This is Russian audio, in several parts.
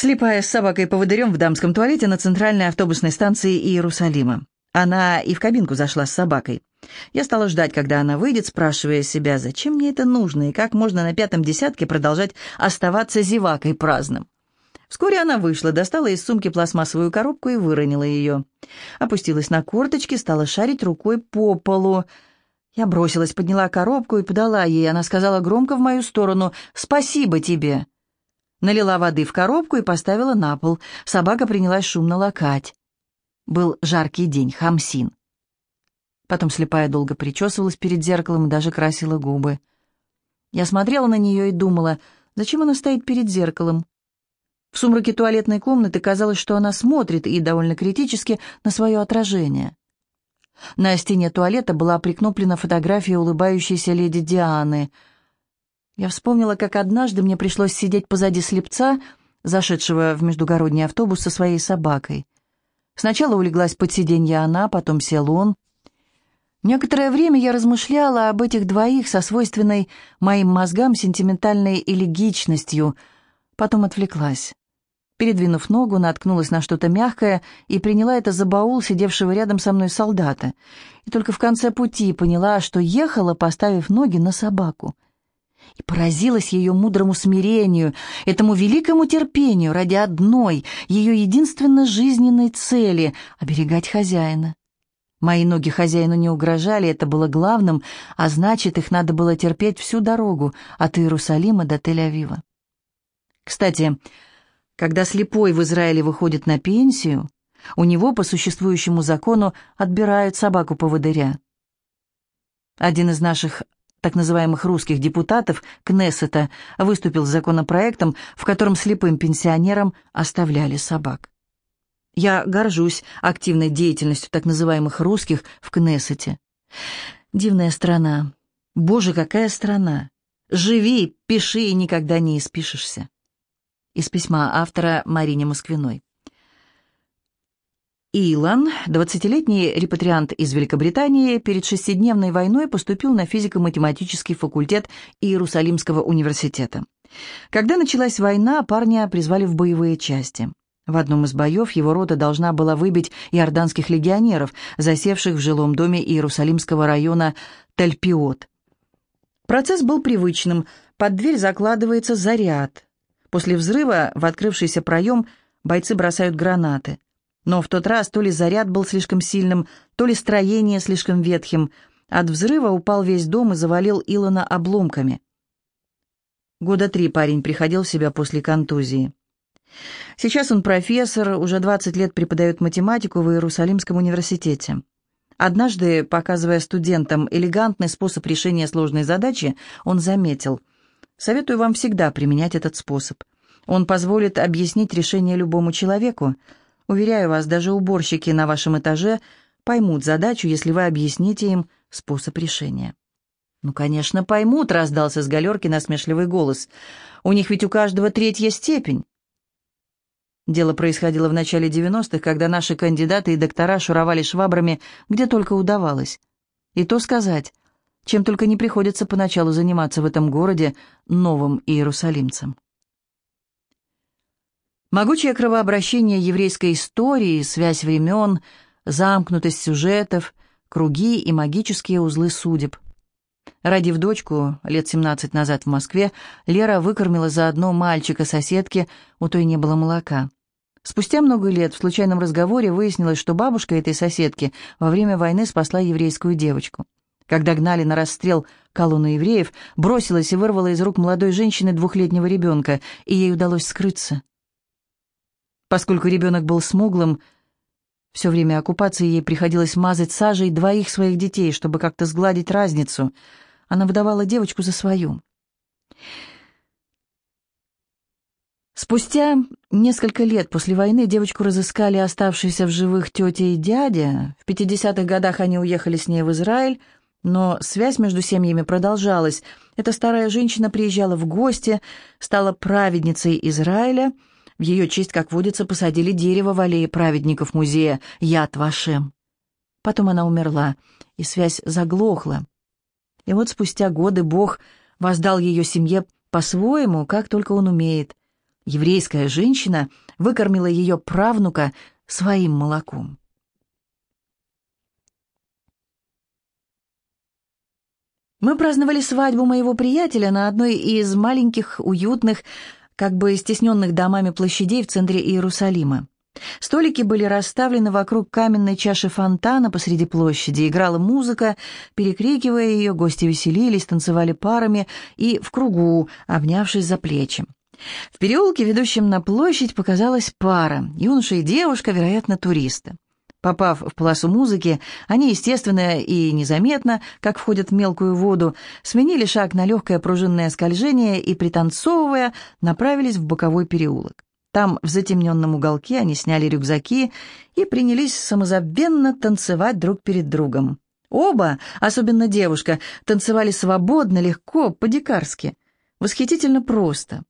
Слепая с собакой-поводырем в дамском туалете на центральной автобусной станции Иерусалима. Она и в кабинку зашла с собакой. Я стала ждать, когда она выйдет, спрашивая себя, зачем мне это нужно и как можно на пятом десятке продолжать оставаться зевакой праздным. Вскоре она вышла, достала из сумки пластмассовую коробку и выронила ее. Опустилась на корточки, стала шарить рукой по полу. Я бросилась, подняла коробку и подала ей. Она сказала громко в мою сторону «Спасибо тебе». Налила воды в коробку и поставила на пол. Собака принялась шумно лакать. Был жаркий день, хамсин. Потом слепая долго причесывалась перед зеркалом и даже красила губы. Я смотрела на нее и думала, зачем она стоит перед зеркалом? В сумраке туалетной комнаты казалось, что она смотрит и довольно критически на свое отражение. На стене туалета была прикноплена фотография улыбающейся леди Дианы — я вспомнила, как однажды мне пришлось сидеть позади слепца, зашедшего в междугородний автобус со своей собакой. Сначала улеглась под сиденье она, потом сел он. Некоторое время я размышляла об этих двоих со свойственной моим мозгам сентиментальной элегичностью, потом отвлеклась. Передвинув ногу, наткнулась на что-то мягкое и приняла это за баул сидевшего рядом со мной солдата. И только в конце пути поняла, что ехала, поставив ноги на собаку — и поразилась ее мудрому смирению, этому великому терпению ради одной, ее единственно жизненной цели — оберегать хозяина. Мои ноги хозяину не угрожали, это было главным, а значит, их надо было терпеть всю дорогу от Иерусалима до Тель-Авива. Кстати, когда слепой в Израиле выходит на пенсию, у него по существующему закону отбирают собаку-поводыря. Один из наших так называемых русских депутатов Кнессета выступил с законопроектом, в котором слепым пенсионерам оставляли собак. Я горжусь активной деятельностью так называемых русских в Кнессете. Дивная страна. Боже, какая страна! Живи, пиши и никогда не испишешься. Из письма автора Марине Москвиной. Илон, 20-летний репатриант из Великобритании, перед шестидневной войной поступил на физико-математический факультет Иерусалимского университета. Когда началась война, парня призвали в боевые части. В одном из боев его рота должна была выбить иорданских легионеров, засевших в жилом доме Иерусалимского района Тальпиот. Процесс был привычным. Под дверь закладывается заряд. После взрыва в открывшийся проем бойцы бросают гранаты. Но в тот раз то ли заряд был слишком сильным, то ли строение слишком ветхим. От взрыва упал весь дом и завалил Илона обломками. Года три парень приходил в себя после контузии. Сейчас он профессор, уже 20 лет преподает математику в Иерусалимском университете. Однажды, показывая студентам элегантный способ решения сложной задачи, он заметил, «Советую вам всегда применять этот способ. Он позволит объяснить решение любому человеку. Уверяю вас, даже уборщики на вашем этаже поймут задачу, если вы объясните им способ решения». «Ну, конечно, поймут», — раздался с галерки насмешливый голос. «У них ведь у каждого третья степень». Дело происходило в начале 90-х, когда наши кандидаты и доктора шуровали швабрами, где только удавалось. И то сказать, чем только не приходится поначалу заниматься в этом городе новым иерусалимцам. Могучее кровообращение еврейской истории, связь времен, замкнутость сюжетов, круги и магические узлы судеб. Родив дочку лет 17 назад в Москве, Лера выкормила заодно мальчика-соседки, у той не было молока. Спустя много лет в случайном разговоре выяснилось, что бабушка этой соседки во время войны спасла еврейскую девочку. Когда гнали на расстрел колонну евреев, бросилась и вырвала из рук молодой женщины двухлетнего ребенка, и ей удалось скрыться. Поскольку ребенок был смуглым, все время оккупации ей приходилось мазать сажей двоих своих детей, чтобы как-то сгладить разницу. Она выдавала девочку за свою. Спустя несколько лет после войны девочку разыскали оставшиеся в живых тетя и дядя. В 50-х годах они уехали с ней в Израиль, но связь между семьями продолжалась. Эта старая женщина приезжала в гости, стала праведницей Израиля — в ее честь, как водится, посадили дерево в аллее праведников музея Яд Вашем. Потом она умерла, и связь заглохла. И вот спустя годы Бог воздал ее семье по-своему, как только он умеет. еврейская женщина выкормила ее правнука своим молоком. Мы праздновали свадьбу моего приятеля на одной из маленьких, уютных, как бы стесненных домами площадей в центре Иерусалима. Столики были расставлены вокруг каменной чаши фонтана посреди площади. Играла музыка, перекрикивая ее, гости веселились, танцевали парами и в кругу, обнявшись за плечи. В переулке, ведущем на площадь, показалась пара, юноша и девушка, вероятно, туристы. Попав в полосу музыки, они, естественно и незаметно, как входят в мелкую воду, сменили шаг на легкое пружинное скольжение и, пританцовывая, направились в боковой переулок. Там, в затемненном уголке, они сняли рюкзаки и принялись самозабвенно танцевать друг перед другом. Оба, особенно девушка, танцевали свободно, легко, по-дикарски. Восхитительно просто.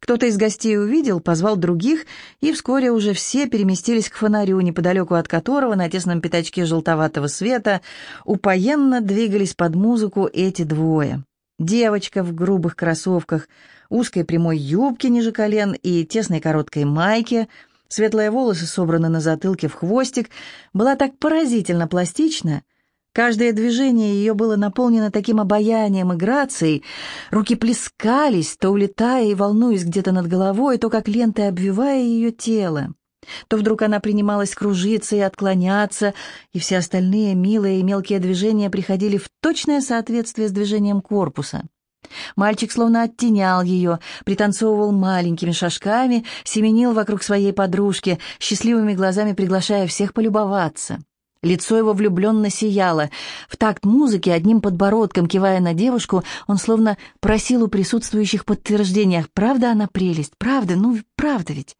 Кто-то из гостей увидел, позвал других, и вскоре уже все переместились к фонарю, неподалеку от которого, на тесном пятачке желтоватого света, упоенно двигались под музыку эти двое. Девочка в грубых кроссовках, узкой прямой юбке ниже колен и тесной короткой майке, светлые волосы собраны на затылке в хвостик, была так поразительно пластична, Каждое движение ее было наполнено таким обаянием и грацией, руки плескались, то улетая и волнуясь где-то над головой, то как ленты обвивая ее тело. То вдруг она принималась кружиться и отклоняться, и все остальные милые и мелкие движения приходили в точное соответствие с движением корпуса. Мальчик словно оттенял ее, пританцовывал маленькими шажками, семенил вокруг своей подружки, счастливыми глазами приглашая всех полюбоваться. Лицо его влюбленно сияло. В такт музыки, одним подбородком кивая на девушку, он словно просил у присутствующих подтверждениях. «Правда она прелесть? Правда? Ну, правда ведь?»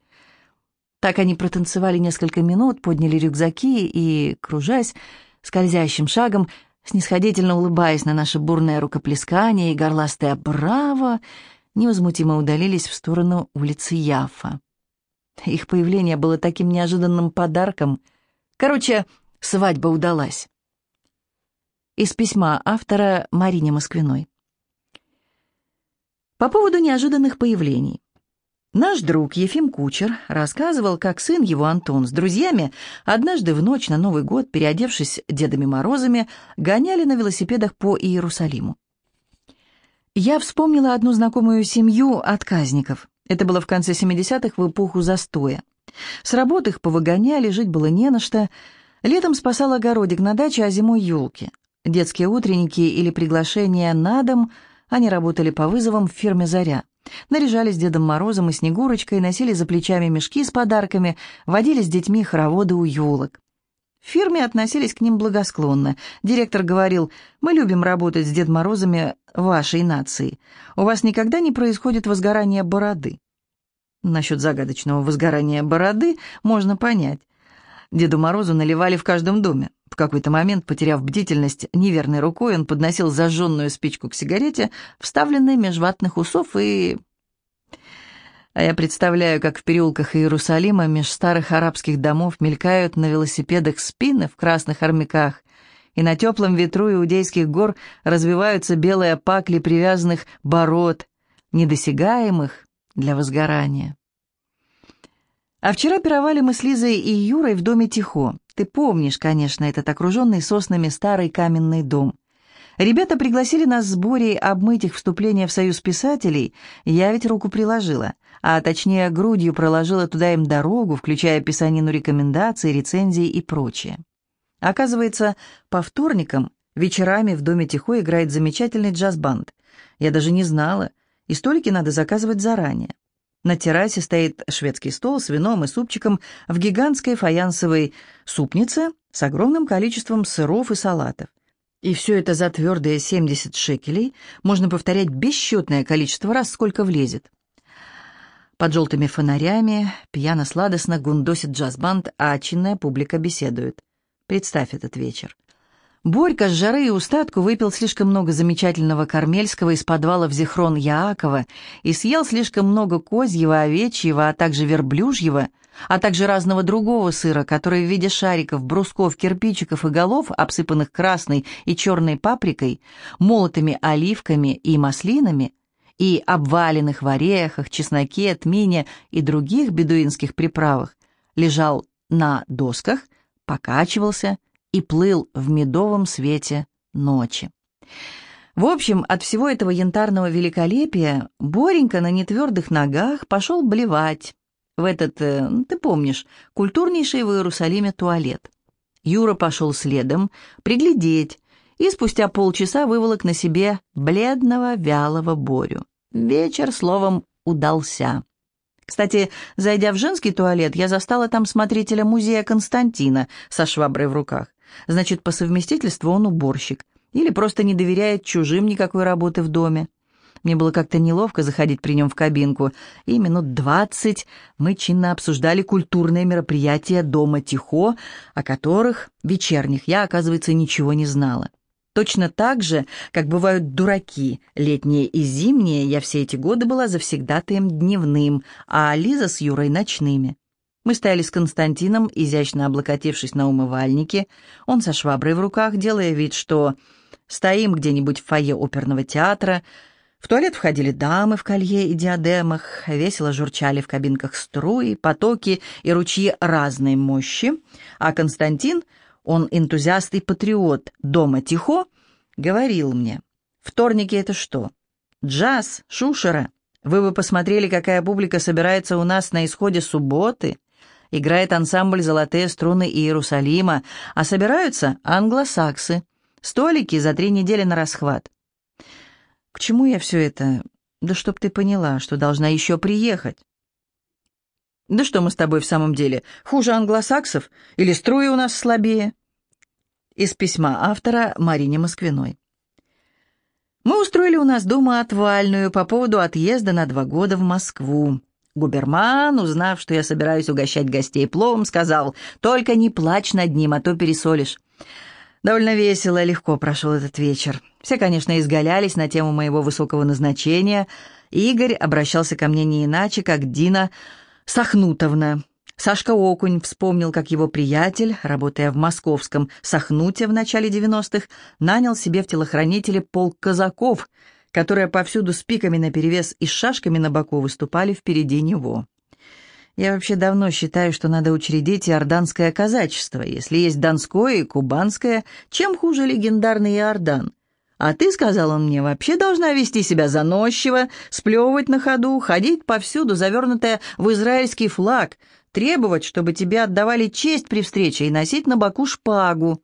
Так они протанцевали несколько минут, подняли рюкзаки и, кружась, скользящим шагом, снисходительно улыбаясь на наше бурное рукоплескание и горластое «Браво!», невозмутимо удалились в сторону улицы Яфа. Их появление было таким неожиданным подарком. Короче, Свадьба удалась. Из письма автора Марине Москвиной. По поводу неожиданных появлений. Наш друг Ефим Кучер рассказывал, как сын его Антон с друзьями однажды в ночь на Новый год, переодевшись Дедами Морозами, гоняли на велосипедах по Иерусалиму. Я вспомнила одну знакомую семью отказников. Это было в конце 70-х в эпоху застоя. С работы их повыгоняли, жить было не на что – Летом спасал огородик на даче, а зимой елки. Детские утренники или приглашения на дом, они работали по вызовам в фирме «Заря». Наряжались Дедом Морозом и Снегурочкой, носили за плечами мешки с подарками, водили с детьми хороводы у елок. В фирме относились к ним благосклонно. Директор говорил, «Мы любим работать с Дед Морозами вашей нации. У вас никогда не происходит возгорание бороды». Насчет загадочного возгорания бороды можно понять. Деду Морозу наливали в каждом доме. В какой-то момент, потеряв бдительность, неверной рукой он подносил зажженную спичку к сигарете, вставленной меж ватных усов, и... А я представляю, как в переулках Иерусалима меж старых арабских домов мелькают на велосипедах спины в красных армяках, и на теплом ветру иудейских гор развиваются белые пакли привязанных бород, недосягаемых для возгорания. А вчера пировали мы с Лизой и Юрой в доме Тихо. Ты помнишь, конечно, этот окруженный соснами старый каменный дом. Ребята пригласили нас с Борей обмыть их вступление в союз писателей, я ведь руку приложила, а точнее грудью проложила туда им дорогу, включая писанину рекомендаций, рецензий и прочее. Оказывается, по вторникам вечерами в доме Тихо играет замечательный джаз-банд. Я даже не знала, и столики надо заказывать заранее. На террасе стоит шведский стол с вином и супчиком в гигантской фаянсовой супнице с огромным количеством сыров и салатов. И все это за твердые 70 шекелей можно повторять бесчетное количество раз, сколько влезет. Под желтыми фонарями пьяно-сладостно гундосит джаз-банд, а чинная публика беседует. Представь этот вечер. Борька с жары и устатку выпил слишком много замечательного кармельского из подвала в Зихрон Яакова и съел слишком много козьего, овечьего, а также верблюжьего, а также разного другого сыра, который в виде шариков, брусков, кирпичиков и голов, обсыпанных красной и черной паприкой, молотыми оливками и маслинами, и обваленных в орехах, чесноке, тмине и других бедуинских приправах, лежал на досках, покачивался и плыл в медовом свете ночи. В общем, от всего этого янтарного великолепия Боренька на нетвердых ногах пошел блевать в этот, э, ты помнишь, культурнейший в Иерусалиме туалет. Юра пошел следом, приглядеть, и спустя полчаса выволок на себе бледного, вялого Борю. Вечер, словом, удался. Кстати, зайдя в женский туалет, я застала там смотрителя музея Константина со шваброй в руках. Значит, по совместительству он уборщик. Или просто не доверяет чужим никакой работы в доме. Мне было как-то неловко заходить при нем в кабинку, и минут двадцать мы чинно обсуждали культурные мероприятия дома Тихо, о которых, вечерних, я, оказывается, ничего не знала. Точно так же, как бывают дураки, летние и зимние, я все эти годы была завсегдатаем дневным, а Лиза с Юрой ночными. Мы стояли с Константином, изящно облокотившись на умывальнике, он со шваброй в руках, делая вид, что стоим где-нибудь в фойе оперного театра, в туалет входили дамы в колье и диадемах, весело журчали в кабинках струи, потоки и ручьи разной мощи, а Константин — он энтузиаст и патриот дома Тихо, говорил мне, вторники это что? Джаз, шушера. Вы бы посмотрели, какая публика собирается у нас на исходе субботы. Играет ансамбль «Золотые струны» Иерусалима, а собираются англосаксы. Столики за три недели на расхват. К чему я все это? Да чтоб ты поняла, что должна еще приехать. Да что мы с тобой в самом деле, хуже англосаксов? Или струи у нас слабее? Из письма автора Марине Москвиной. Мы устроили у нас дома отвальную по поводу отъезда на два года в Москву. Губерман, узнав, что я собираюсь угощать гостей пловом, сказал, «Только не плачь над ним, а то пересолишь». Довольно весело и легко прошел этот вечер. Все, конечно, изгалялись на тему моего высокого назначения. Игорь обращался ко мне не иначе, как Дина Сахнутовна. Сашка Окунь вспомнил, как его приятель, работая в московском Сахнуте в начале 90-х, нанял себе в телохранителе полк казаков, которые повсюду с пиками наперевес и с шашками на боку выступали впереди него. Я вообще давно считаю, что надо учредить иорданское казачество. Если есть донское и кубанское, чем хуже легендарный Иордан? А ты, сказал он мне, вообще должна вести себя заносчиво, сплевывать на ходу, ходить повсюду, завернутая в израильский флаг, требовать, чтобы тебе отдавали честь при встрече и носить на боку шпагу.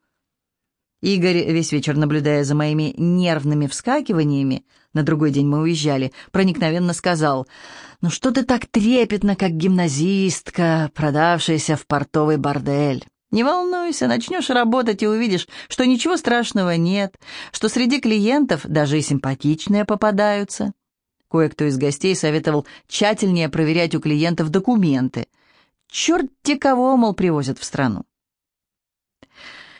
Игорь, весь вечер наблюдая за моими нервными вскакиваниями, на другой день мы уезжали, проникновенно сказал, «Ну что ты так трепетно, как гимназистка, продавшаяся в портовый бордель?» Не волнуйся, начнешь работать и увидишь, что ничего страшного нет, что среди клиентов даже и симпатичные попадаются. Кое-кто из гостей советовал тщательнее проверять у клиентов документы. Черт-те кого, мол, привозят в страну.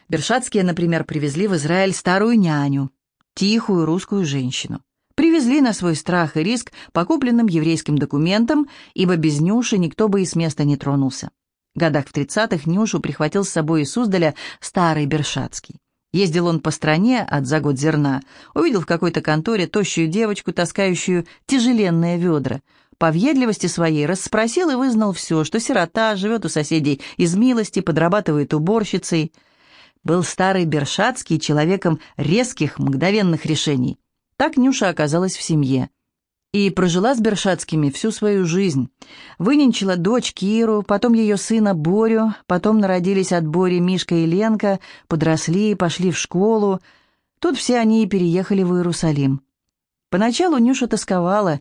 Бершатские, например, привезли в Израиль старую няню, тихую русскую женщину. Привезли на свой страх и риск по купленным еврейским документам, ибо без Нюши никто бы и с места не тронулся годах в тридцатых Нюшу прихватил с собой из Суздаля старый Бершацкий. Ездил он по стране от за год зерна, увидел в какой-то конторе тощую девочку, таскающую тяжеленные ведра. По въедливости своей расспросил и вызнал все, что сирота, живет у соседей из милости, подрабатывает уборщицей. Был старый Бершацкий человеком резких, мгновенных решений. Так Нюша оказалась в семье и прожила с Бершатскими всю свою жизнь. Выненчила дочь Киру, потом ее сына Борю, потом народились от Бори Мишка и Ленка, подросли, пошли в школу. Тут все они и переехали в Иерусалим. Поначалу Нюша тосковала,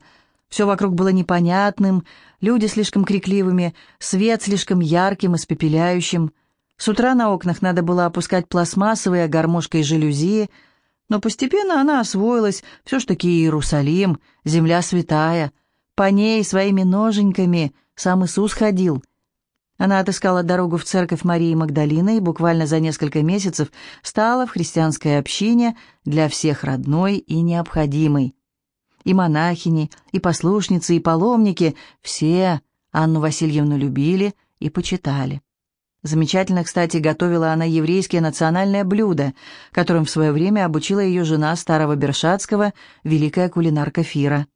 все вокруг было непонятным, люди слишком крикливыми, свет слишком ярким, испепеляющим. С утра на окнах надо было опускать пластмассовые гармошкой жалюзи, но постепенно она освоилась, все ж таки Иерусалим, земля святая. По ней своими ноженьками сам Иисус ходил. Она отыскала дорогу в церковь Марии Магдалины и буквально за несколько месяцев стала в христианской общине для всех родной и необходимой. И монахини, и послушницы, и паломники — все Анну Васильевну любили и почитали. Замечательно, кстати, готовила она еврейские национальные блюда, которым в свое время обучила ее жена старого Бершатского, великая кулинарка Фира.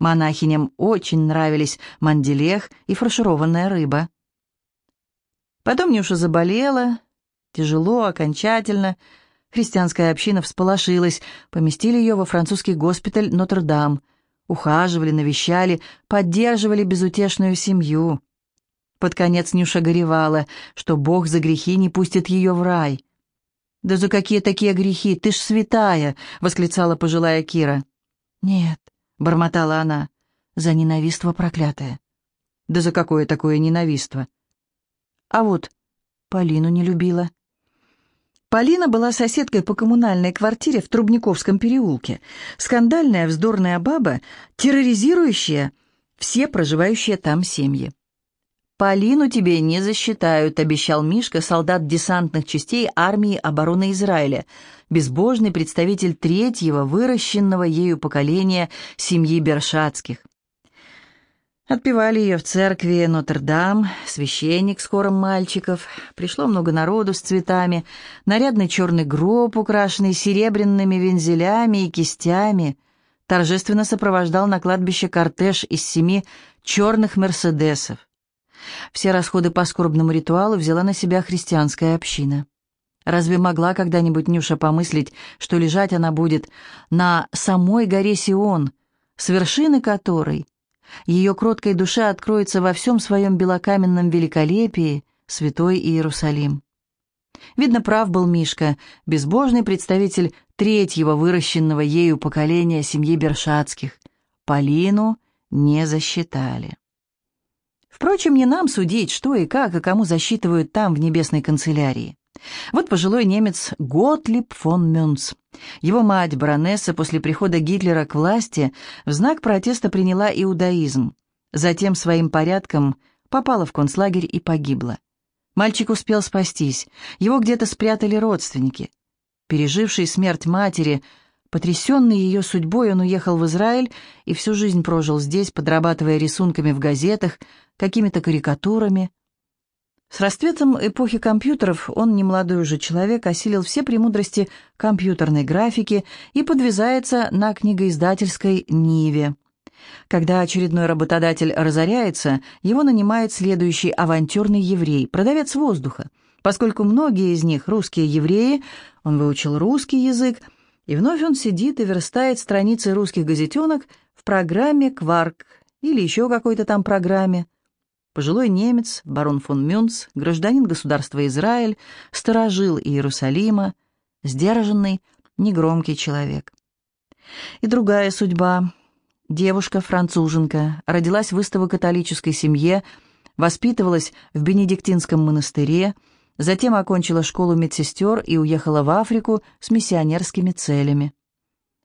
Монахиням очень нравились манделех и фаршированная рыба. Потом Нюша заболела, тяжело, окончательно. Христианская община всполошилась, поместили ее во французский госпиталь Нотр-Дам, ухаживали, навещали, поддерживали безутешную семью. Под конец Нюша горевала, что Бог за грехи не пустит ее в рай. «Да за какие такие грехи? Ты ж святая!» — восклицала пожилая Кира. «Нет, бормотала она. «За ненавиство проклятое». «Да за какое такое ненавиство?» «А вот Полину не любила». Полина была соседкой по коммунальной квартире в Трубниковском переулке. Скандальная, вздорная баба, терроризирующая все проживающие там семьи. «Полину тебе не засчитают», — обещал Мишка, солдат десантных частей армии обороны Израиля, безбожный представитель третьего, выращенного ею поколения семьи Бершатских. Отпевали ее в церкви Нотр-Дам, священник с хором мальчиков. Пришло много народу с цветами, нарядный черный гроб, украшенный серебряными вензелями и кистями, торжественно сопровождал на кладбище кортеж из семи черных «Мерседесов». Все расходы по скорбному ритуалу взяла на себя христианская община. Разве могла когда-нибудь Нюша помыслить, что лежать она будет на самой горе Сион, с вершины которой ее кроткой душе откроется во всем своем белокаменном великолепии святой Иерусалим? Видно, прав был Мишка, безбожный представитель третьего выращенного ею поколения семьи Бершатских. Полину не засчитали. Впрочем, не нам судить, что и как, и кому засчитывают там, в небесной канцелярии. Вот пожилой немец Готлиб фон Мюнц. Его мать, баронесса, после прихода Гитлера к власти в знак протеста приняла иудаизм. Затем своим порядком попала в концлагерь и погибла. Мальчик успел спастись, его где-то спрятали родственники. Переживший смерть матери, Потрясенный ее судьбой, он уехал в Израиль и всю жизнь прожил здесь, подрабатывая рисунками в газетах, какими-то карикатурами. С расцветом эпохи компьютеров он, немолодой уже человек, осилил все премудрости компьютерной графики и подвязается на книгоиздательской Ниве. Когда очередной работодатель разоряется, его нанимает следующий авантюрный еврей, продавец воздуха. Поскольку многие из них русские евреи, он выучил русский язык, и вновь он сидит и верстает страницы русских газетенок в программе «Кварк» или еще какой-то там программе. Пожилой немец, барон фон Мюнц, гражданин государства Израиль, сторожил Иерусалима, сдержанный, негромкий человек. И другая судьба. Девушка-француженка, родилась в истово-католической семье, воспитывалась в Бенедиктинском монастыре, Затем окончила школу медсестер и уехала в Африку с миссионерскими целями.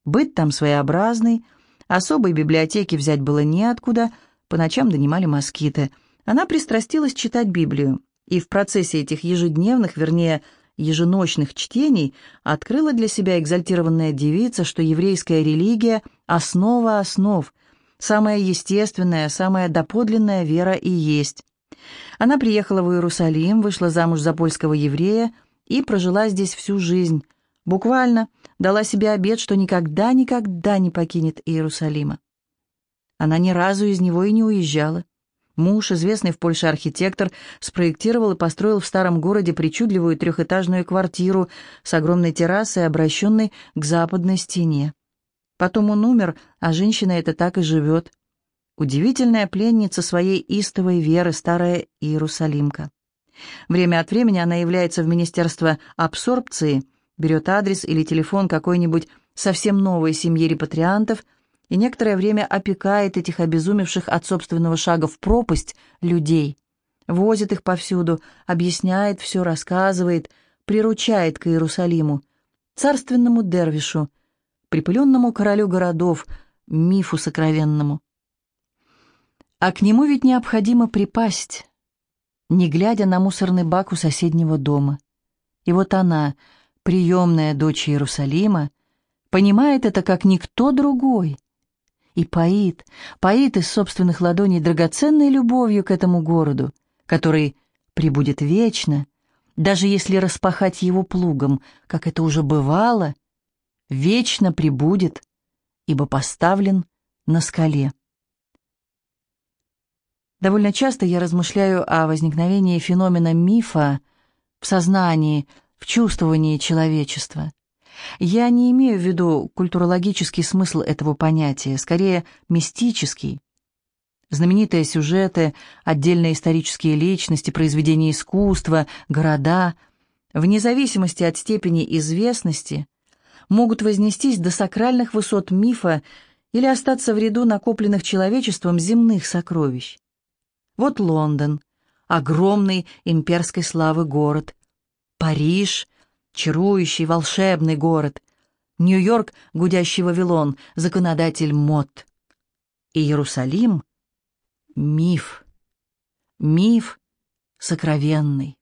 Быт там своеобразный, особой библиотеки взять было неоткуда, по ночам донимали москиты. Она пристрастилась читать Библию, и в процессе этих ежедневных, вернее, еженочных чтений открыла для себя экзальтированная девица, что еврейская религия – основа основ, самая естественная, самая доподлинная вера и есть. Она приехала в Иерусалим, вышла замуж за польского еврея и прожила здесь всю жизнь. Буквально дала себе обет, что никогда-никогда не покинет Иерусалима. Она ни разу из него и не уезжала. Муж, известный в Польше архитектор, спроектировал и построил в старом городе причудливую трехэтажную квартиру с огромной террасой, обращенной к западной стене. Потом он умер, а женщина эта так и живет. Удивительная пленница своей истовой веры, старая Иерусалимка. Время от времени она является в Министерство абсорбции, берет адрес или телефон какой-нибудь совсем новой семьи репатриантов и некоторое время опекает этих обезумевших от собственного шага в пропасть людей, возит их повсюду, объясняет все, рассказывает, приручает к Иерусалиму, царственному дервишу, припыленному королю городов, мифу сокровенному. А к нему ведь необходимо припасть, не глядя на мусорный бак у соседнего дома. И вот она, приемная дочь Иерусалима, понимает это как никто другой. И поит, поит из собственных ладоней драгоценной любовью к этому городу, который прибудет вечно, даже если распахать его плугом, как это уже бывало, вечно прибудет, ибо поставлен на скале. Довольно часто я размышляю о возникновении феномена мифа в сознании, в чувствовании человечества. Я не имею в виду культурологический смысл этого понятия, скорее мистический. Знаменитые сюжеты, отдельные исторические личности, произведения искусства, города, вне зависимости от степени известности, могут вознестись до сакральных высот мифа или остаться в ряду накопленных человечеством земных сокровищ. Вот Лондон, огромный имперской славы город, Париж, чарующий волшебный город, Нью-Йорк, гудящий Вавилон, законодатель мод. И Иерусалим — миф, миф сокровенный.